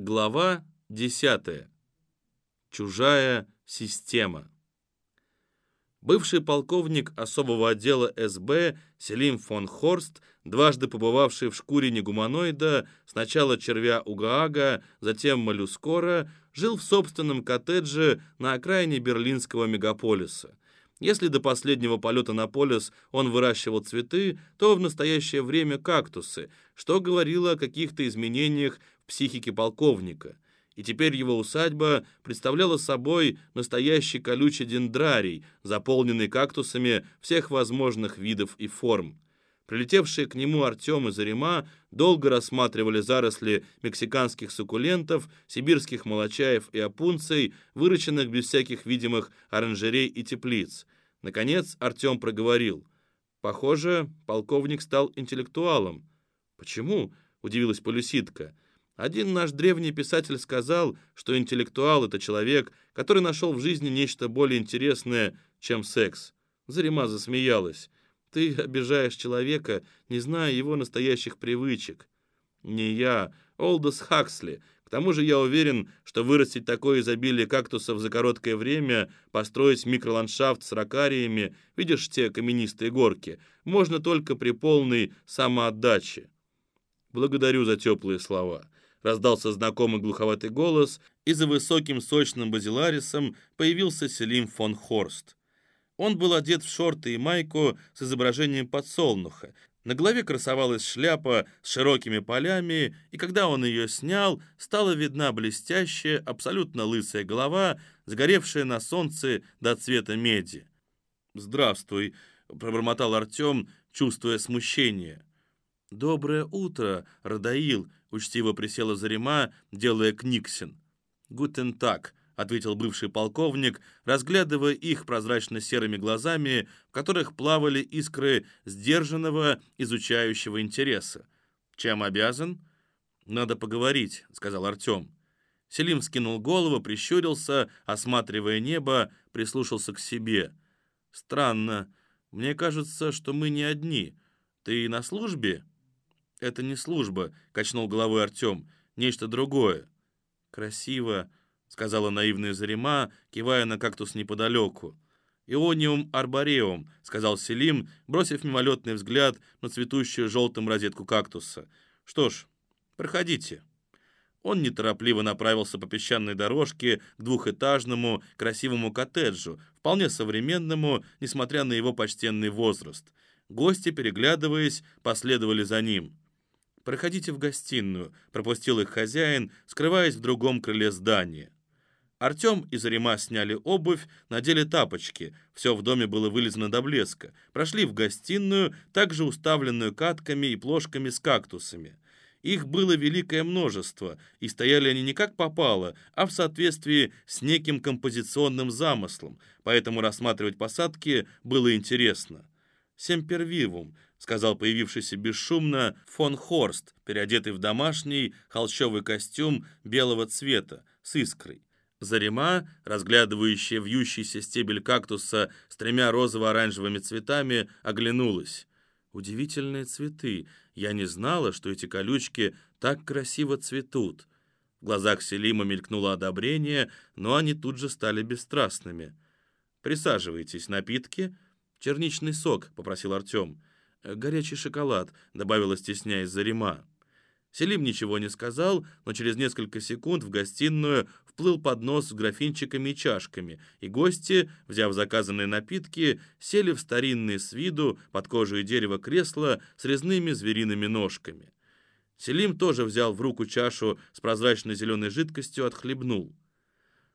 Глава 10. Чужая система. Бывший полковник особого отдела СБ Селим фон Хорст, дважды побывавший в шкуре негуманоида, сначала червя Угаага, затем моллюскора, жил в собственном коттедже на окраине берлинского мегаполиса. Если до последнего полета на полюс он выращивал цветы, то в настоящее время кактусы, что говорило о каких-то изменениях психики полковника, и теперь его усадьба представляла собой настоящий колючий дендрарий, заполненный кактусами всех возможных видов и форм. Прилетевшие к нему Артем и Зарима долго рассматривали заросли мексиканских суккулентов, сибирских молочаев и опунций, выращенных без всяких видимых оранжерей и теплиц. Наконец Артем проговорил. «Похоже, полковник стал интеллектуалом». «Почему?» — удивилась Полюситка. Один наш древний писатель сказал, что интеллектуал — это человек, который нашел в жизни нечто более интересное, чем секс. Зарима засмеялась. Ты обижаешь человека, не зная его настоящих привычек. Не я, Олдос Хаксли. К тому же я уверен, что вырастить такое изобилие кактусов за короткое время, построить микроландшафт с ракариями, видишь те каменистые горки, можно только при полной самоотдаче. Благодарю за теплые слова раздался знакомый глуховатый голос, и за высоким сочным базиларисом появился Селим фон Хорст. Он был одет в шорты и майку с изображением подсолнуха. На голове красовалась шляпа с широкими полями, и когда он ее снял, стала видна блестящая, абсолютно лысая голова, сгоревшая на солнце до цвета меди. «Здравствуй», — пробормотал Артем, чувствуя смущение. «Доброе утро, Радаил», — учтиво присела Зарима, делая книгсин. «Гутен так», — ответил бывший полковник, разглядывая их прозрачно-серыми глазами, в которых плавали искры сдержанного, изучающего интереса. «Чем обязан?» «Надо поговорить», — сказал Артем. Селим скинул голову, прищурился, осматривая небо, прислушался к себе. «Странно. Мне кажется, что мы не одни. Ты на службе?» «Это не служба», — качнул головой Артем. «Нечто другое». «Красиво», — сказала наивная Зарима, кивая на кактус неподалеку. «Иониум арбореум», — сказал Селим, бросив мимолетный взгляд на цветущую желтым розетку кактуса. «Что ж, проходите». Он неторопливо направился по песчаной дорожке к двухэтажному красивому коттеджу, вполне современному, несмотря на его почтенный возраст. Гости, переглядываясь, последовали за ним. «Проходите в гостиную», — пропустил их хозяин, скрываясь в другом крыле здания. Артем и Зарима сняли обувь, надели тапочки. Все в доме было вылезано до блеска. Прошли в гостиную, также уставленную катками и плошками с кактусами. Их было великое множество, и стояли они не как попало, а в соответствии с неким композиционным замыслом, поэтому рассматривать посадки было интересно. «Семпервивум», — сказал появившийся бесшумно фон Хорст, переодетый в домашний холщовый костюм белого цвета с искрой. Зарима, разглядывающая вьющийся стебель кактуса с тремя розово-оранжевыми цветами, оглянулась. «Удивительные цветы. Я не знала, что эти колючки так красиво цветут». В глазах Селима мелькнуло одобрение, но они тут же стали бесстрастными. «Присаживайтесь, напитки». «Черничный сок», — попросил Артем. Э, «Горячий шоколад», — добавила стесняясь Зарима. Селим ничего не сказал, но через несколько секунд в гостиную вплыл поднос с графинчиками и чашками, и гости, взяв заказанные напитки, сели в старинные с виду под кожей дерева кресла с резными звериными ножками. Селим тоже взял в руку чашу с прозрачной зеленой жидкостью, отхлебнул.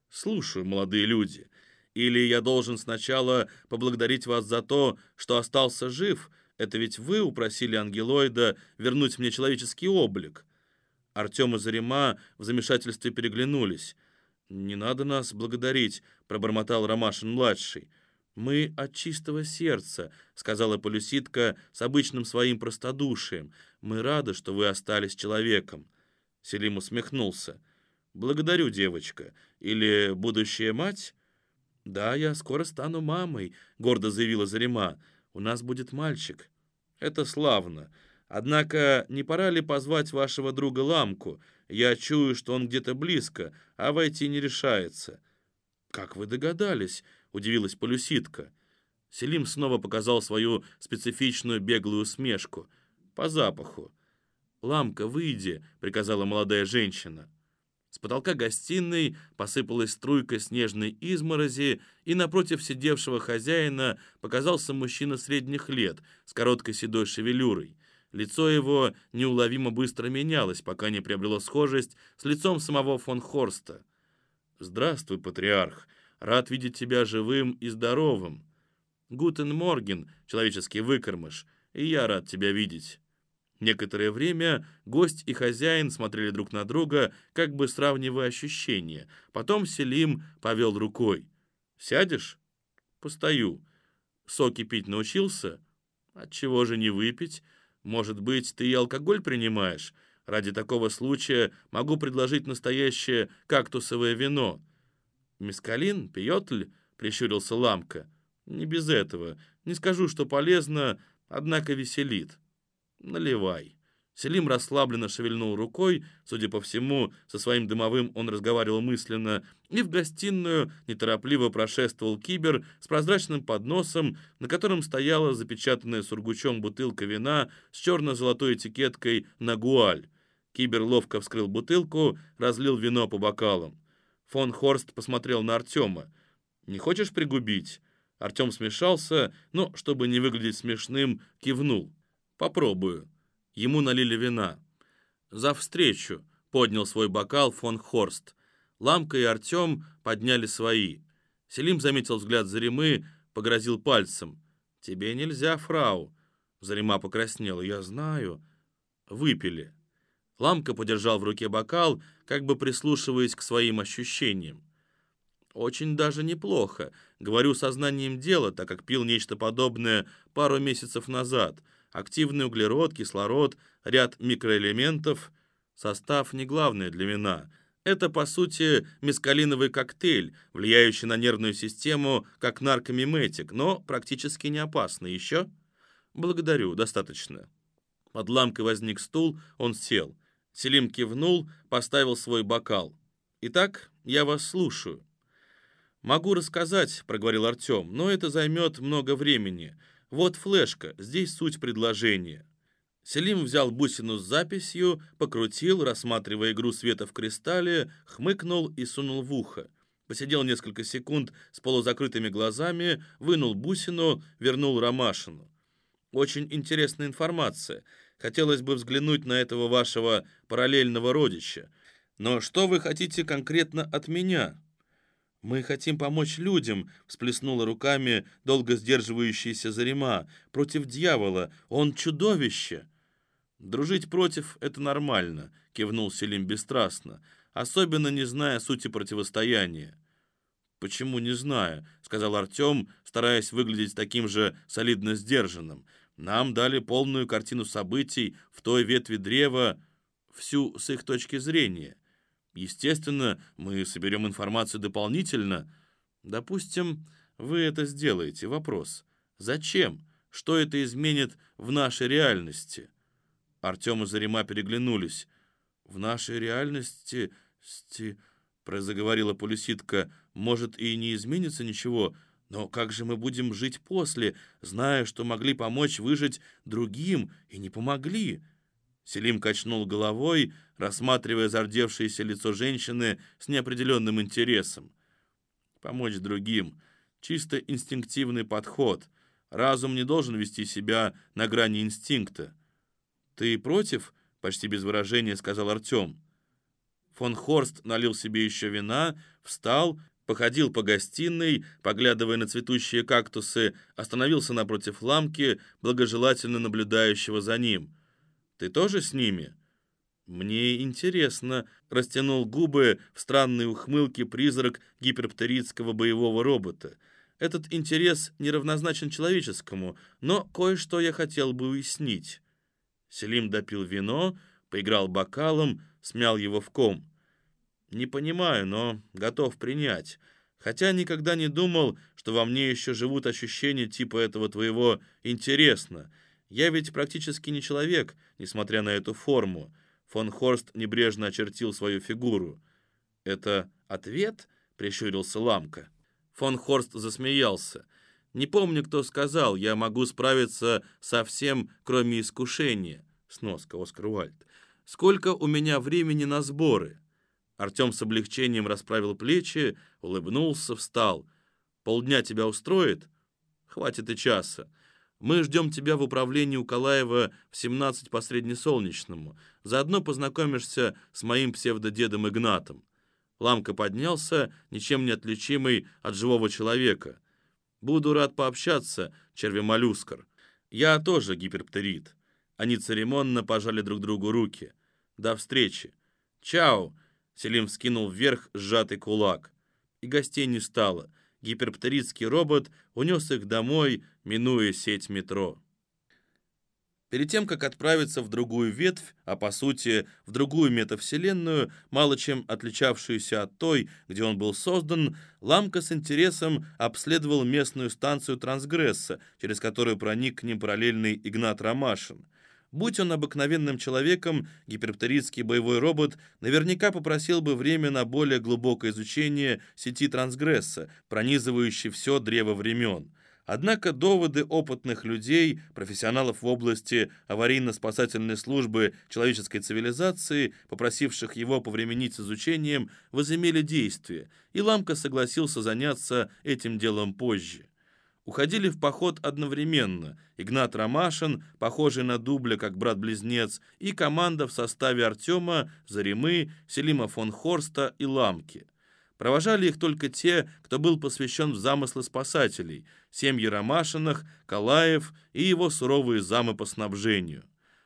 «Слушаю, молодые люди, или я должен сначала поблагодарить вас за то, что остался жив», это ведь вы упросили ангелоида вернуть мне человеческий облик». Артем и Зарима в замешательстве переглянулись. «Не надо нас благодарить», — пробормотал Ромашин-младший. «Мы от чистого сердца», — сказала Полюситка с обычным своим простодушием. «Мы рады, что вы остались человеком». Селим усмехнулся. «Благодарю, девочка. Или будущая мать?» «Да, я скоро стану мамой», — гордо заявила Зарима. «У нас будет мальчик». Это славно. Однако не пора ли позвать вашего друга Ламку? Я чую, что он где-то близко, а войти не решается». «Как вы догадались?» — удивилась Полюситка. Селим снова показал свою специфичную беглую усмешку. «По запаху». «Ламка, выйди», — приказала молодая женщина. С потолка гостиной посыпалась струйка снежной изморози, и напротив сидевшего хозяина показался мужчина средних лет с короткой седой шевелюрой. Лицо его неуловимо быстро менялось, пока не приобрело схожесть с лицом самого фон Хорста. «Здравствуй, патриарх. Рад видеть тебя живым и здоровым. Гутен Морген, человеческий выкормыш, и я рад тебя видеть». Некоторое время гость и хозяин смотрели друг на друга, как бы сравнивая ощущения. Потом Селим повел рукой. «Сядешь?» «Постою». «Соки пить научился?» «Отчего же не выпить? Может быть, ты и алкоголь принимаешь? Ради такого случая могу предложить настоящее кактусовое вино». «Мискалин? Пьет прищурился Ламка. «Не без этого. Не скажу, что полезно, однако веселит». «Наливай». Селим расслабленно шевельнул рукой, судя по всему, со своим дымовым он разговаривал мысленно, и в гостиную неторопливо прошествовал кибер с прозрачным подносом, на котором стояла запечатанная сургучом бутылка вина с черно-золотой этикеткой «Нагуаль». Кибер ловко вскрыл бутылку, разлил вино по бокалам. Фон Хорст посмотрел на Артема. «Не хочешь пригубить?» Артем смешался, но, чтобы не выглядеть смешным, кивнул. Попробую». Ему налили вина. «За встречу!» — поднял свой бокал фон Хорст. Ламка и Артем подняли свои. Селим заметил взгляд Заремы, погрозил пальцем. «Тебе нельзя, фрау!» Зарима покраснела. «Я знаю». Выпили. Ламка подержал в руке бокал, как бы прислушиваясь к своим ощущениям. «Очень даже неплохо. Говорю сознанием дела, так как пил нечто подобное пару месяцев назад активный углерод, кислород, ряд микроэлементов. Состав не главное для вина. Это, по сути, мескалиновый коктейль, влияющий на нервную систему, как наркомиметик, но практически не опасный. Еще? Благодарю, достаточно. Под ламкой возник стул, он сел. Селим кивнул, поставил свой бокал. «Итак, я вас слушаю». «Могу рассказать», — проговорил Артем, — «но это займет много времени. Вот флешка, здесь суть предложения. Селим взял бусину с записью, покрутил, рассматривая игру света в кристалле, хмыкнул и сунул в ухо. Посидел несколько секунд с полузакрытыми глазами, вынул бусину, вернул Ромашину. «Очень интересная информация. Хотелось бы взглянуть на этого вашего параллельного родича. Но что вы хотите конкретно от меня?» «Мы хотим помочь людям», — всплеснула руками долго сдерживающаяся Зарима. «Против дьявола. Он чудовище». «Дружить против — это нормально», — кивнул Селим бесстрастно, особенно не зная сути противостояния. «Почему не зная?» — сказал Артем, стараясь выглядеть таким же солидно сдержанным. «Нам дали полную картину событий в той ветви древа, всю с их точки зрения. Естественно, мы соберем информацию дополнительно. Допустим, вы это сделаете. Вопрос. Зачем? Что это изменит в нашей реальности? Артем и Зарима переглянулись. В нашей реальности, сти, заговорила Полюситка, может и не изменится ничего, но как же мы будем жить после, зная, что могли помочь выжить другим и не помогли? Селим качнул головой, рассматривая зардевшееся лицо женщины с неопределенным интересом. Помочь другим. Чисто инстинктивный подход. Разум не должен вести себя на грани инстинкта. «Ты против?» — почти без выражения сказал Артем. Фон Хорст налил себе еще вина, встал, походил по гостиной, поглядывая на цветущие кактусы, остановился напротив ламки, благожелательно наблюдающего за ним — ты тоже с ними?» «Мне интересно», — растянул губы в странной ухмылке призрак гиперптеридского боевого робота. «Этот интерес неравнозначен человеческому, но кое-что я хотел бы уяснить». Селим допил вино, поиграл бокалом, смял его в ком. «Не понимаю, но готов принять. Хотя никогда не думал, что во мне еще живут ощущения типа этого твоего «интересно». Я ведь практически не человек, несмотря на эту форму. Фон Хорст небрежно очертил свою фигуру. «Это ответ?» — прищурился Ламка. Фон Хорст засмеялся. «Не помню, кто сказал, я могу справиться со всем, кроме искушения». Сноска, Оскар Уальд. «Сколько у меня времени на сборы?» Артем с облегчением расправил плечи, улыбнулся, встал. «Полдня тебя устроит?» «Хватит и часа. Мы ждем тебя в управлении у Калаева в 17 по Среднесолнечному. Заодно познакомишься с моим псевдодедом Игнатом». Ламка поднялся, ничем не отличимый от живого человека. «Буду рад пообщаться, червемоллюскар. Я тоже гиперптерид». Они церемонно пожали друг другу руки. «До встречи!» «Чао!» — Селим вскинул вверх сжатый кулак. И гостей не стало — гиперптеридский робот унес их домой, минуя сеть метро. Перед тем, как отправиться в другую ветвь, а по сути в другую метавселенную, мало чем отличавшуюся от той, где он был создан, Ламка с интересом обследовал местную станцию трансгресса, через которую проник к ним параллельный Игнат Ромашин. Будь он обыкновенным человеком, гиперптеридский боевой робот наверняка попросил бы время на более глубокое изучение сети трансгресса, пронизывающей все древо времен. Однако доводы опытных людей, профессионалов в области аварийно-спасательной службы человеческой цивилизации, попросивших его повременить с изучением, возымели действие, и Ламка согласился заняться этим делом позже уходили в поход одновременно Игнат Ромашин, похожий на дубля как брат-близнец, и команда в составе Артема, Заремы, Селима фон Хорста и Ламки. Провожали их только те, кто был посвящен в замыслы спасателей, семьи Ромашиных, Калаев и его суровые замы по снабжению.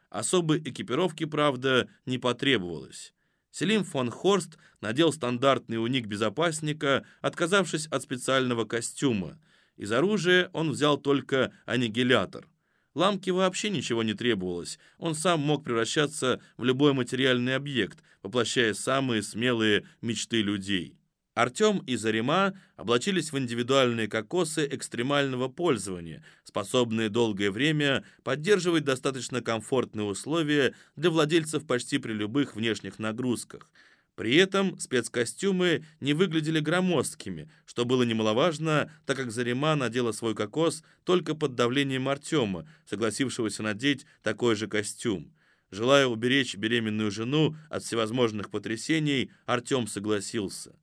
Особой экипировки, правда, не потребовалось. Селим фон Хорст надел стандартный уник безопасника, отказавшись от специального костюма – из оружия он взял только аннигилятор. Ламке вообще ничего не требовалось. Он сам мог превращаться в любой материальный объект, воплощая самые смелые мечты людей. Артем и Зарима облачились в индивидуальные кокосы экстремального пользования, способные долгое время поддерживать достаточно комфортные условия для владельцев почти при любых внешних нагрузках – при этом спецкостюмы не выглядели громоздкими, что было немаловажно, так как Зарима надела свой кокос только под давлением Артема, согласившегося надеть такой же костюм. Желая уберечь беременную жену от всевозможных потрясений, Артем согласился.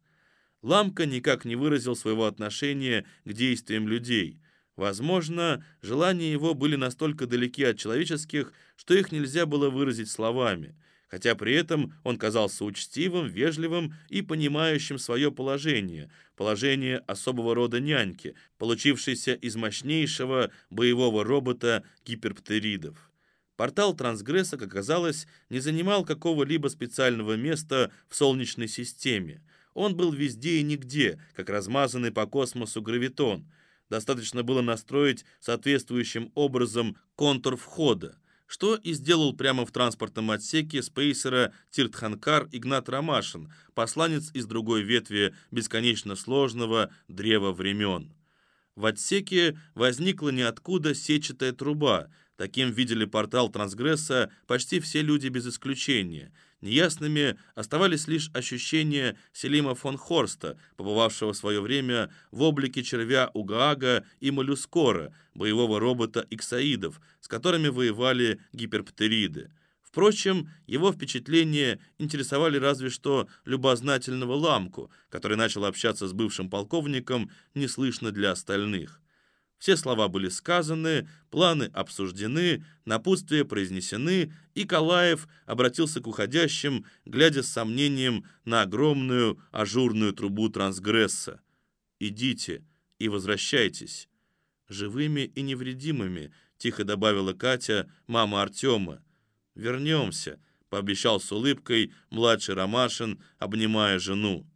Ламка никак не выразил своего отношения к действиям людей. Возможно, желания его были настолько далеки от человеческих, что их нельзя было выразить словами – хотя при этом он казался учтивым, вежливым и понимающим свое положение, положение особого рода няньки, получившейся из мощнейшего боевого робота гиперптеридов. Портал трансгресса, как оказалось, не занимал какого-либо специального места в Солнечной системе. Он был везде и нигде, как размазанный по космосу гравитон. Достаточно было настроить соответствующим образом контур входа что и сделал прямо в транспортном отсеке спейсера Тиртханкар Игнат Ромашин, посланец из другой ветви бесконечно сложного древа времен. В отсеке возникла ниоткуда сетчатая труба. Таким видели портал трансгресса почти все люди без исключения – Неясными оставались лишь ощущения Селима фон Хорста, побывавшего в свое время в облике червя Угаага и моллюскора, боевого робота иксаидов, с которыми воевали гиперптериды. Впрочем, его впечатления интересовали разве что любознательного ламку, который начал общаться с бывшим полковником неслышно для остальных. Все слова были сказаны, планы обсуждены, напутствия произнесены, и Калаев обратился к уходящим, глядя с сомнением на огромную ажурную трубу трансгресса. «Идите и возвращайтесь». «Живыми и невредимыми», — тихо добавила Катя, мама Артема. «Вернемся», — пообещал с улыбкой младший Ромашин, обнимая жену.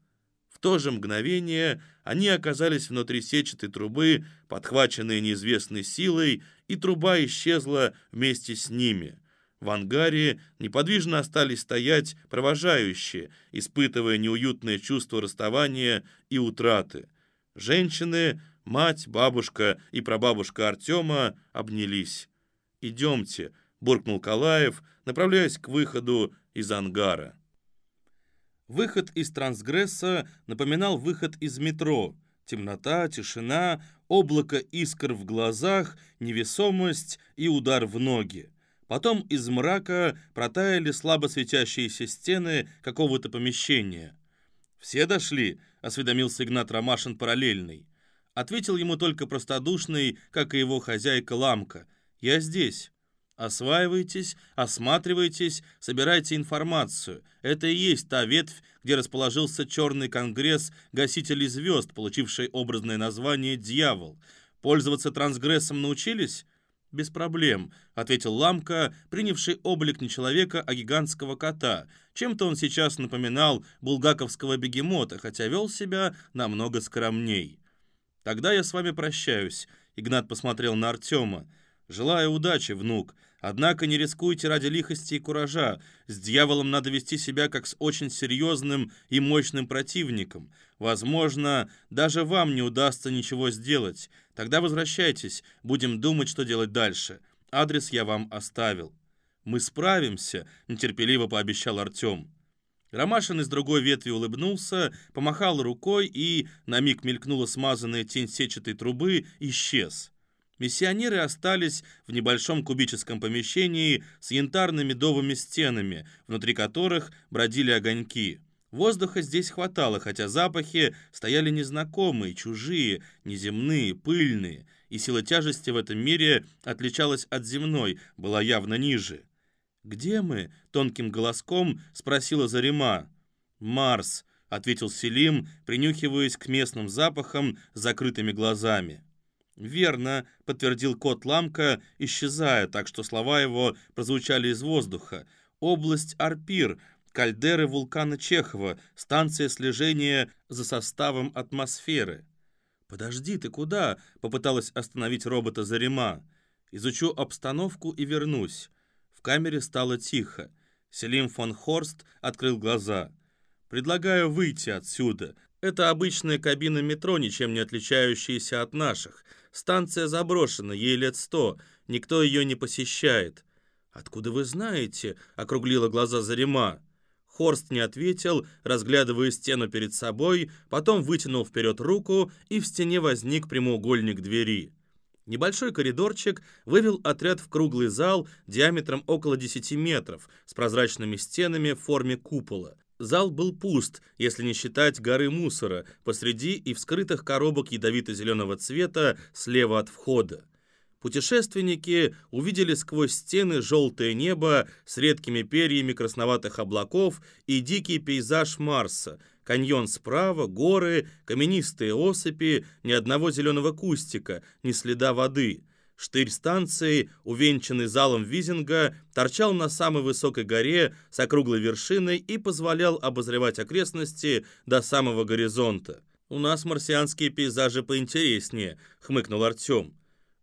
То же мгновение они оказались внутри сетчатой трубы, подхваченные неизвестной силой, и труба исчезла вместе с ними. В ангаре неподвижно остались стоять провожающие, испытывая неуютное чувство расставания и утраты. Женщины, мать, бабушка и прабабушка Артема обнялись. «Идемте», — буркнул Калаев, направляясь к выходу, из ангара. Выход из трансгресса напоминал выход из метро. Темнота, тишина, облако искр в глазах, невесомость и удар в ноги. Потом из мрака протаяли слабо светящиеся стены какого-то помещения. «Все дошли?» — осведомился Игнат Ромашин параллельный. Ответил ему только простодушный, как и его хозяйка Ламка. «Я здесь». Осваивайтесь, осматривайтесь, собирайте информацию. Это и есть та ветвь, где расположился Черный Конгресс Гасителей Звезд, получивший образное название «Дьявол». Пользоваться трансгрессом научились? «Без проблем», — ответил Ламка, принявший облик не человека, а гигантского кота. Чем-то он сейчас напоминал булгаковского бегемота, хотя вел себя намного скромней. «Тогда я с вами прощаюсь», — Игнат посмотрел на Артема. «Желаю удачи, внук. Однако не рискуйте ради лихости и куража. С дьяволом надо вести себя как с очень серьезным и мощным противником. Возможно, даже вам не удастся ничего сделать. Тогда возвращайтесь, будем думать, что делать дальше. Адрес я вам оставил». «Мы справимся», — нетерпеливо пообещал Артем. Ромашин из другой ветви улыбнулся, помахал рукой и, на миг мелькнула смазанная тень сетчатой трубы, исчез. Миссионеры остались в небольшом кубическом помещении с янтарно-медовыми стенами, внутри которых бродили огоньки. Воздуха здесь хватало, хотя запахи стояли незнакомые, чужие, неземные, пыльные, и сила тяжести в этом мире отличалась от земной, была явно ниже. «Где мы?» — тонким голоском спросила Зарима. «Марс», — ответил Селим, принюхиваясь к местным запахам с закрытыми глазами. «Верно», — подтвердил кот Ламка, исчезая, так что слова его прозвучали из воздуха. «Область Арпир, кальдеры вулкана Чехова, станция слежения за составом атмосферы». «Подожди, ты куда?» — попыталась остановить робота Зарима. «Изучу обстановку и вернусь». В камере стало тихо. Селим фон Хорст открыл глаза. «Предлагаю выйти отсюда. Это обычная кабина метро, ничем не отличающаяся от наших. Станция заброшена, ей лет сто, никто ее не посещает». «Откуда вы знаете?» — округлила глаза Зарима. Хорст не ответил, разглядывая стену перед собой, потом вытянул вперед руку, и в стене возник прямоугольник двери. Небольшой коридорчик вывел отряд в круглый зал диаметром около 10 метров с прозрачными стенами в форме купола. Зал был пуст, если не считать горы мусора, посреди и вскрытых коробок ядовито-зеленого цвета слева от входа. Путешественники увидели сквозь стены желтое небо с редкими перьями красноватых облаков и дикий пейзаж Марса, каньон справа, горы, каменистые осыпи, ни одного зеленого кустика, ни следа воды. Штырь станции, увенчанный залом Визинга, торчал на самой высокой горе с округлой вершиной и позволял обозревать окрестности до самого горизонта. «У нас марсианские пейзажи поинтереснее», — хмыкнул Артем.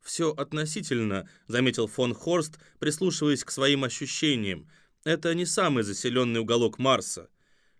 «Все относительно», — заметил фон Хорст, прислушиваясь к своим ощущениям. «Это не самый заселенный уголок Марса.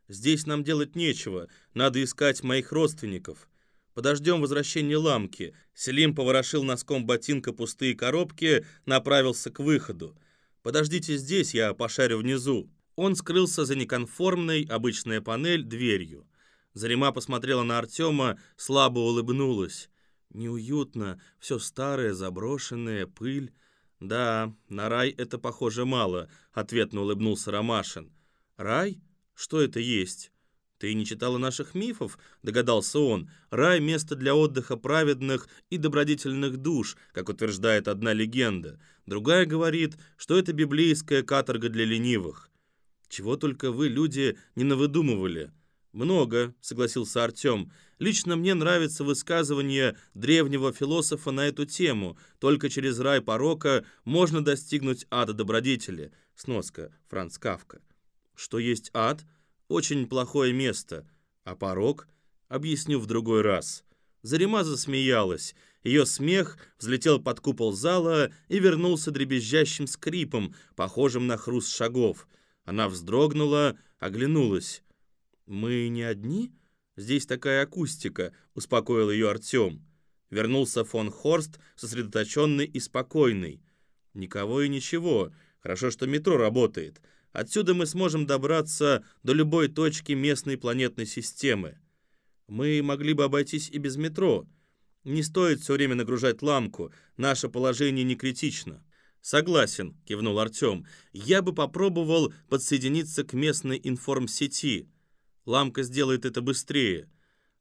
Здесь нам делать нечего, надо искать моих родственников. Подождем возвращения ламки. Селим поворошил носком ботинка пустые коробки, направился к выходу. Подождите здесь, я пошарю внизу. Он скрылся за неконформной, обычная панель, дверью. Зарима посмотрела на Артема, слабо улыбнулась. Неуютно, все старое, заброшенное, пыль. «Да, на рай это, похоже, мало», — ответно улыбнулся Ромашин. «Рай? Что это есть?» «Ты не читала наших мифов?» — догадался он. «Рай — место для отдыха праведных и добродетельных душ, как утверждает одна легенда. Другая говорит, что это библейская каторга для ленивых. Чего только вы, люди, не навыдумывали». «Много», — согласился Артем. «Лично мне нравится высказывание древнего философа на эту тему. Только через рай порока можно достигнуть ада добродетели». Сноска. Франц Кавка. «Что есть ад?» Очень плохое место. А порог? Объясню в другой раз. Зарима засмеялась. Ее смех взлетел под купол зала и вернулся дребезжащим скрипом, похожим на хруст шагов. Она вздрогнула, оглянулась. «Мы не одни? Здесь такая акустика», — успокоил ее Артем. Вернулся фон Хорст, сосредоточенный и спокойный. «Никого и ничего. Хорошо, что метро работает. Отсюда мы сможем добраться до любой точки местной планетной системы. Мы могли бы обойтись и без метро. Не стоит все время нагружать ламку, наше положение не критично. «Согласен», — кивнул Артем. «Я бы попробовал подсоединиться к местной информсети. Ламка сделает это быстрее».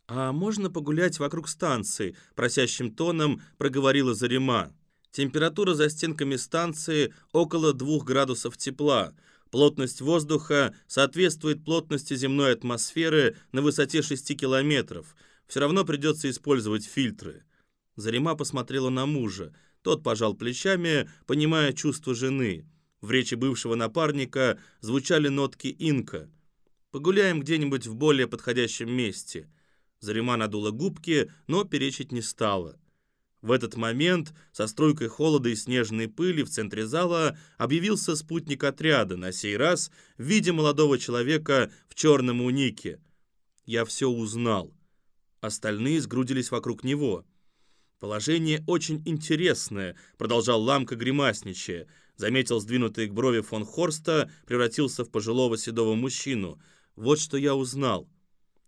«А можно погулять вокруг станции?» — просящим тоном проговорила Зарима. Температура за стенками станции около 2 градусов тепла. Плотность воздуха соответствует плотности земной атмосферы на высоте 6 километров. Все равно придется использовать фильтры. Зарима посмотрела на мужа. Тот пожал плечами, понимая чувство жены. В речи бывшего напарника звучали нотки инка. «Погуляем где-нибудь в более подходящем месте». Зарима надула губки, но перечить не стала. В этот момент со струйкой холода и снежной пыли в центре зала объявился спутник отряда, на сей раз в виде молодого человека в черном унике. Я все узнал. Остальные сгрудились вокруг него. «Положение очень интересное», — продолжал Ламка гримасничая. Заметил сдвинутые к брови фон Хорста, превратился в пожилого седого мужчину. «Вот что я узнал».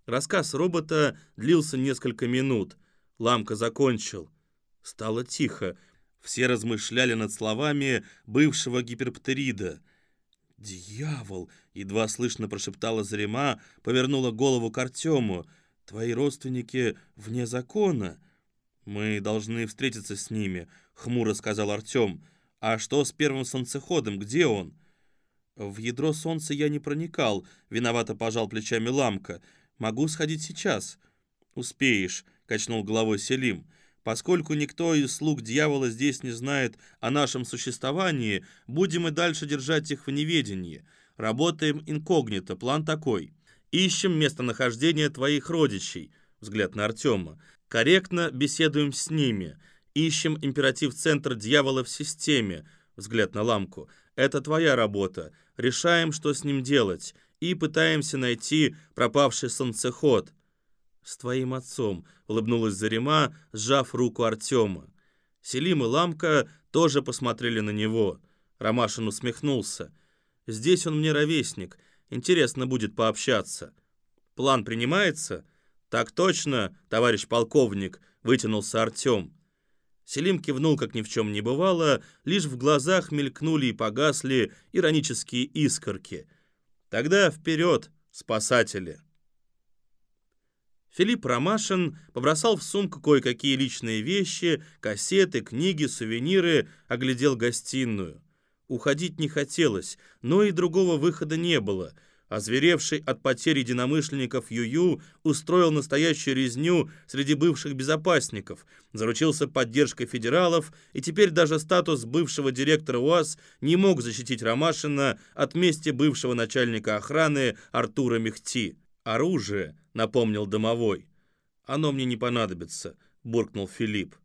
Рассказ робота длился несколько минут. Ламка закончил. Стало тихо. Все размышляли над словами бывшего гиперптерида. «Дьявол!» — едва слышно прошептала Зарима, повернула голову к Артему. «Твои родственники вне закона». «Мы должны встретиться с ними», — хмуро сказал Артем. «А что с первым солнцеходом? Где он?» «В ядро солнца я не проникал», — виновато пожал плечами Ламка. «Могу сходить сейчас». «Успеешь», — качнул головой Селим. «Поскольку никто из слуг дьявола здесь не знает о нашем существовании, будем и дальше держать их в неведении. Работаем инкогнито, план такой. Ищем местонахождение твоих родичей», — взгляд на Артема. Корректно беседуем с ними. Ищем императив-центр дьявола в системе. Взгляд на ламку. Это твоя работа. Решаем, что с ним делать. И пытаемся найти пропавший солнцеход. С твоим отцом, улыбнулась Зарима, сжав руку Артема. Селим и Ламка тоже посмотрели на него. Ромашин усмехнулся. «Здесь он мне ровесник. Интересно будет пообщаться. План принимается?» «Так точно, товарищ полковник», — вытянулся Артем. Селим кивнул, как ни в чем не бывало, лишь в глазах мелькнули и погасли иронические искорки. «Тогда вперед, спасатели!» Филипп Ромашин побросал в сумку кое-какие личные вещи, кассеты, книги, сувениры, оглядел гостиную. Уходить не хотелось, но и другого выхода не было — Озверевший от потери единомышленников Юю устроил настоящую резню среди бывших безопасников, заручился поддержкой федералов, и теперь даже статус бывшего директора УАЗ не мог защитить Ромашина от мести бывшего начальника охраны Артура Мехти. «Оружие», — напомнил домовой. «Оно мне не понадобится», — буркнул Филипп.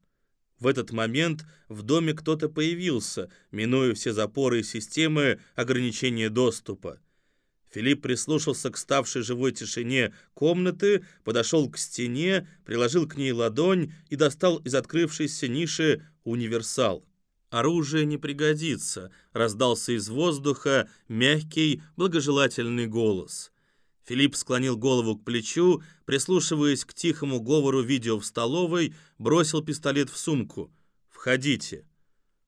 В этот момент в доме кто-то появился, минуя все запоры и системы ограничения доступа. Филипп прислушался к ставшей живой тишине комнаты, подошел к стене, приложил к ней ладонь и достал из открывшейся ниши универсал. «Оружие не пригодится», — раздался из воздуха мягкий, благожелательный голос. Филипп склонил голову к плечу, прислушиваясь к тихому говору видео в столовой, бросил пистолет в сумку. «Входите».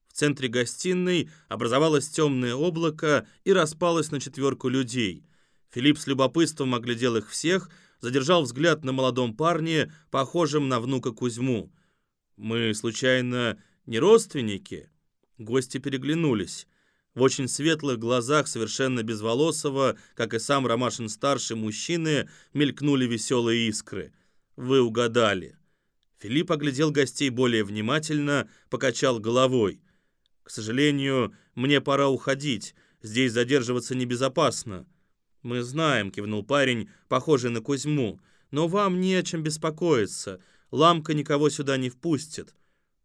В центре гостиной образовалось темное облако и распалось на четверку людей. Филипп с любопытством оглядел их всех, задержал взгляд на молодом парне, похожем на внука Кузьму. «Мы, случайно, не родственники?» Гости переглянулись. В очень светлых глазах совершенно безволосого, как и сам Ромашин-старший мужчины, мелькнули веселые искры. «Вы угадали». Филипп оглядел гостей более внимательно, покачал головой. К сожалению, мне пора уходить. Здесь задерживаться небезопасно. Мы знаем, кивнул парень, похожий на Кузьму. Но вам не о чем беспокоиться. Ламка никого сюда не впустит.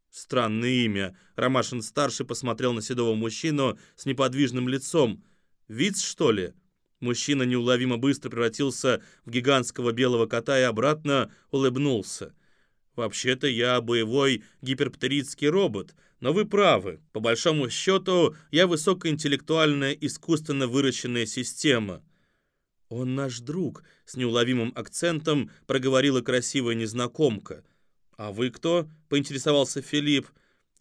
Странное имя. Ромашин-старший посмотрел на седого мужчину с неподвижным лицом. Виц, что ли? Мужчина неуловимо быстро превратился в гигантского белого кота и обратно улыбнулся. Вообще-то я боевой гиперптеридский робот, но вы правы. По большому счету, я высокоинтеллектуальная искусственно выращенная система. Он наш друг, с неуловимым акцентом проговорила красивая незнакомка. А вы кто? поинтересовался Филипп.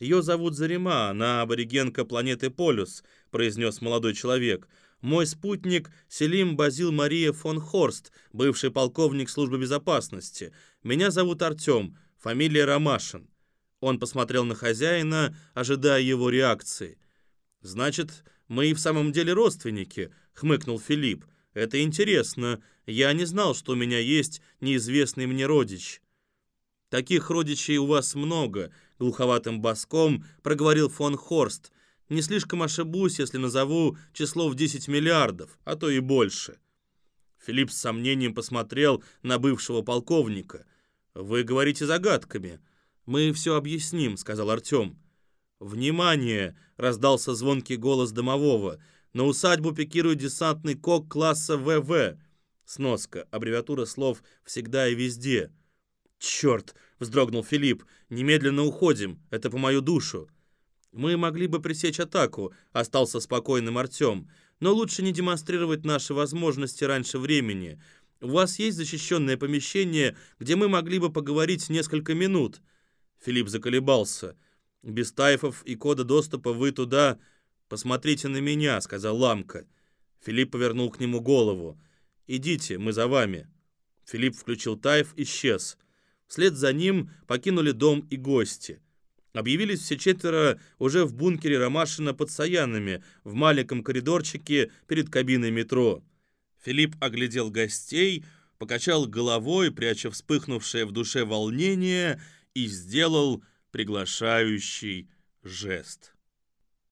Ее зовут Зарима, она аборигенка планеты Полюс, произнес молодой человек. Мой спутник Селим Базил Мария фон Хорст, бывший полковник службы безопасности. Меня зовут Артем, фамилия Ромашин. Он посмотрел на хозяина, ожидая его реакции. «Значит, мы и в самом деле родственники», — хмыкнул Филипп. «Это интересно. Я не знал, что у меня есть неизвестный мне родич». «Таких родичей у вас много», — глуховатым боском проговорил фон Хорст. «Не слишком ошибусь, если назову число в 10 миллиардов, а то и больше». Филипп с сомнением посмотрел на бывшего полковника. «Вы говорите загадками. Мы все объясним», — сказал Артем. «Внимание!» — раздался звонкий голос домового. «На усадьбу пикирует десантный кок класса ВВ». Сноска. Аббревиатура слов «всегда и везде». «Черт!» — вздрогнул Филипп. «Немедленно уходим. Это по мою душу». «Мы могли бы пресечь атаку», — остался спокойным Артем. «Но лучше не демонстрировать наши возможности раньше времени. У вас есть защищенное помещение, где мы могли бы поговорить несколько минут?» Филипп заколебался. «Без тайфов и кода доступа вы туда...» «Посмотрите на меня», — сказал Ламка. Филипп повернул к нему голову. «Идите, мы за вами». Филипп включил тайф, исчез. Вслед за ним покинули дом и гости. Объявились все четверо уже в бункере Ромашина под Саянами, в маленьком коридорчике перед кабиной метро. Филипп оглядел гостей, покачал головой, пряча вспыхнувшее в душе волнение, и сделал приглашающий жест.